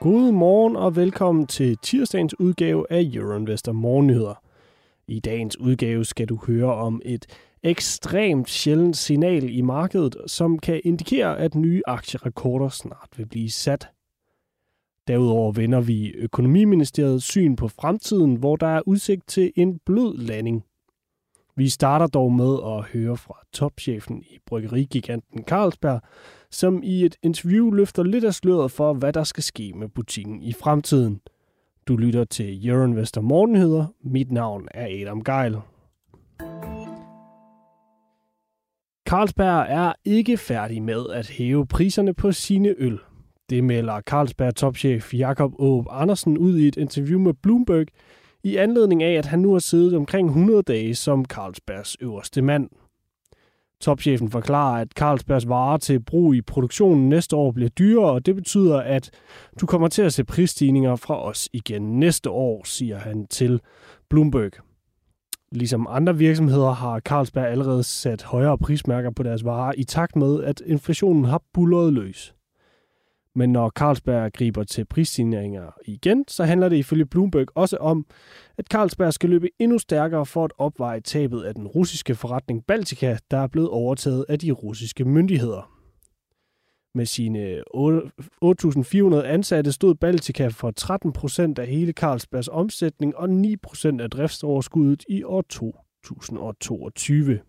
God morgen og velkommen til tirsdagens udgave af Euroinvestor Morgennyheder. I dagens udgave skal du høre om et ekstremt sjældent signal i markedet, som kan indikere, at nye aktierekorder snart vil blive sat. Derudover vender vi økonomiministeriets syn på fremtiden, hvor der er udsigt til en blød landing. Vi starter dog med at høre fra topchefen i bryggerigiganten Carlsberg, som i et interview løfter lidt af sløret for, hvad der skal ske med butikken i fremtiden. Du lytter til Euroinvestor Morgenheder. Mit navn er Adam Geil. Carlsberg er ikke færdig med at hæve priserne på sine øl. Det melder Carlsberg topchef Jakob Åb Andersen ud i et interview med Bloomberg i anledning af, at han nu har siddet omkring 100 dage som Carlsbergs øverste mand. Topchefen forklarer, at Carlsbergs varer til brug i produktionen næste år bliver dyrere, og det betyder, at du kommer til at se prisstigninger fra os igen næste år, siger han til Bloomberg. Ligesom andre virksomheder har Carlsberg allerede sat højere prismærker på deres varer i takt med, at inflationen har bullet løs. Men når Carlsberg griber til prisstigninger igen, så handler det ifølge Bloomberg også om, at Carlsberg skal løbe endnu stærkere for at opveje tabet af den russiske forretning Baltica, der er blevet overtaget af de russiske myndigheder. Med sine 8.400 ansatte stod Baltica for 13 procent af hele Carlsbergs omsætning og 9 procent af driftsoverskuddet i år 2022.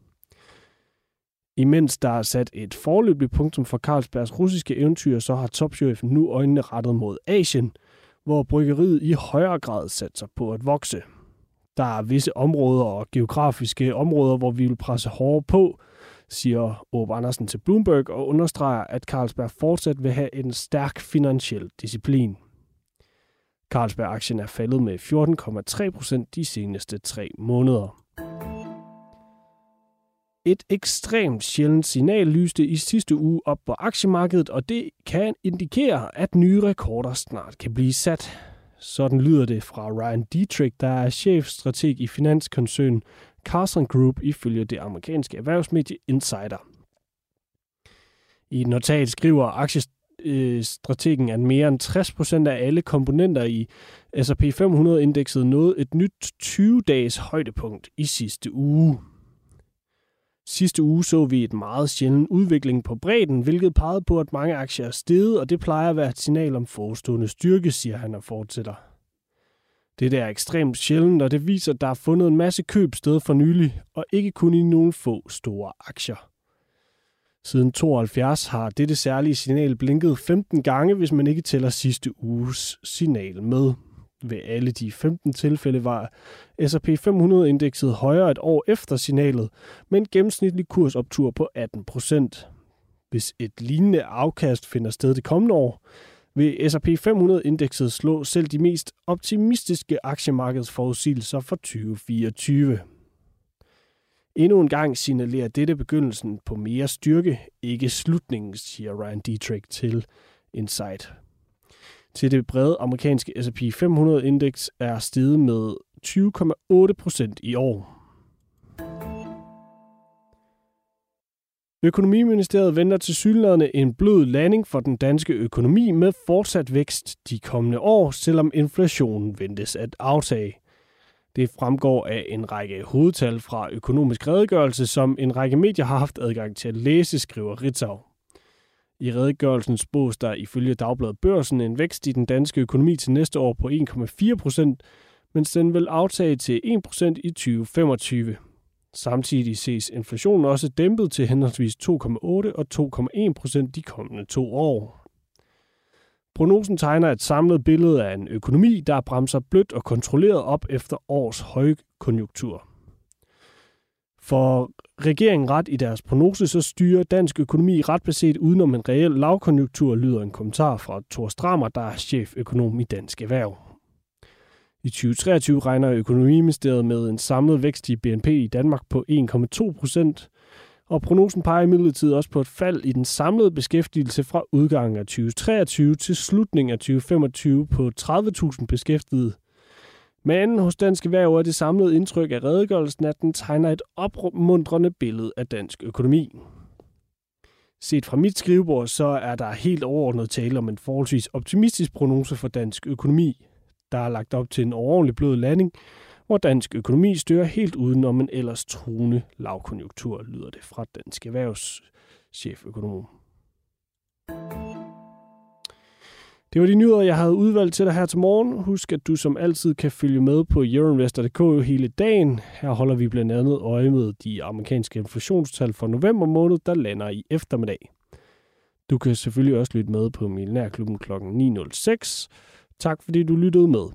Imens der er sat et forløbigt punktum for Carlsbergs russiske eventyr, så har topchefen nu øjnene rettet mod Asien, hvor bryggeriet i højere grad satser på at vokse. Der er visse områder og geografiske områder, hvor vi vil presse hårdere på, siger Åbe Andersen til Bloomberg og understreger, at Carlsberg fortsat vil have en stærk finansiel disciplin. Carlsberg-aktien er faldet med 14,3 procent de seneste tre måneder. Et ekstremt sjældent signal lyste i sidste uge op på aktiemarkedet, og det kan indikere, at nye rekorder snart kan blive sat. Sådan lyder det fra Ryan Dietrich, der er chefstrateg i finanskoncernen Carson Group ifølge det amerikanske erhvervsmedie Insider. I et notat skriver aktiestrategen, at mere end 60% af alle komponenter i S&P 500-indekset nåede et nyt 20-dages højdepunkt i sidste uge. Sidste uge så vi et meget sjældent udvikling på bredden, hvilket pegede på, at mange aktier er steget, og det plejer at være et signal om forestående styrke, siger han og fortsætter. Det er ekstremt sjældent, og det viser, at der er fundet en masse køb sted for nylig, og ikke kun i nogle få store aktier. Siden 72 har dette særlige signal blinket 15 gange, hvis man ikke tæller sidste uges signal med. Ved alle de 15 tilfælde var S&P 500-indekset højere et år efter signalet, med en gennemsnitlig kursoptur på 18 procent. Hvis et lignende afkast finder sted det kommende år, vil S&P 500-indekset slå selv de mest optimistiske aktiemarkedsforudsigelser for 2024. Endnu en gang signalerer dette begyndelsen på mere styrke, ikke slutningen, siger Ryan Dietrich til Insight til det brede amerikanske S&P 500-indeks er steget med 20,8 procent i år. Økonomiministeriet venter til synligheden en blød landing for den danske økonomi med fortsat vækst de kommende år, selvom inflationen ventes at aftage. Det fremgår af en række hovedtal fra økonomisk redegørelse, som en række medier har haft adgang til at læse, skriver Ritzau. I redegørelsen spås der ifølge Dagbladet Børsen en vækst i den danske økonomi til næste år på 1,4 procent, mens den vil aftage til 1 procent i 2025. Samtidig ses inflationen også dæmpet til henholdsvis 2,8 og 2,1 procent de kommende to år. Prognosen tegner et samlet billede af en økonomi, der bremser blødt og kontrolleret op efter års højkonjunktur. For regeringen ret i deres prognose, så styrer dansk økonomi ret beset udenom en reel lavkonjunktur, lyder en kommentar fra Thor Strammer, der er cheføkonom i Dansk Erhverv. I 2023 regner økonomiministeriet med en samlet vækst i BNP i Danmark på 1,2 procent, og prognosen peger imidlertid også på et fald i den samlede beskæftigelse fra udgangen af 2023 til slutningen af 2025 på 30.000 beskæftigede – men hos Dansk Erhverv er det samlede indtryk af redegørelsen, at den tegner et opmuntrende billede af dansk økonomi. Set fra mit skrivebord, så er der helt overordnet tale om en forholdsvis optimistisk prognose for dansk økonomi. Der er lagt op til en overordentlig blød landing, hvor dansk økonomi stører helt uden om en ellers truende lavkonjunktur, lyder det fra Dansk Erhvervs cheføkonom. Det var de nyheder, jeg havde udvalgt til dig her til morgen. Husk, at du som altid kan følge med på euroinvestor.dk hele dagen. Her holder vi blandt andet øje med de amerikanske inflationstal for november måned, der lander i eftermiddag. Du kan selvfølgelig også lytte med på Millionærklubben kl. 9.06. Tak fordi du lyttede med.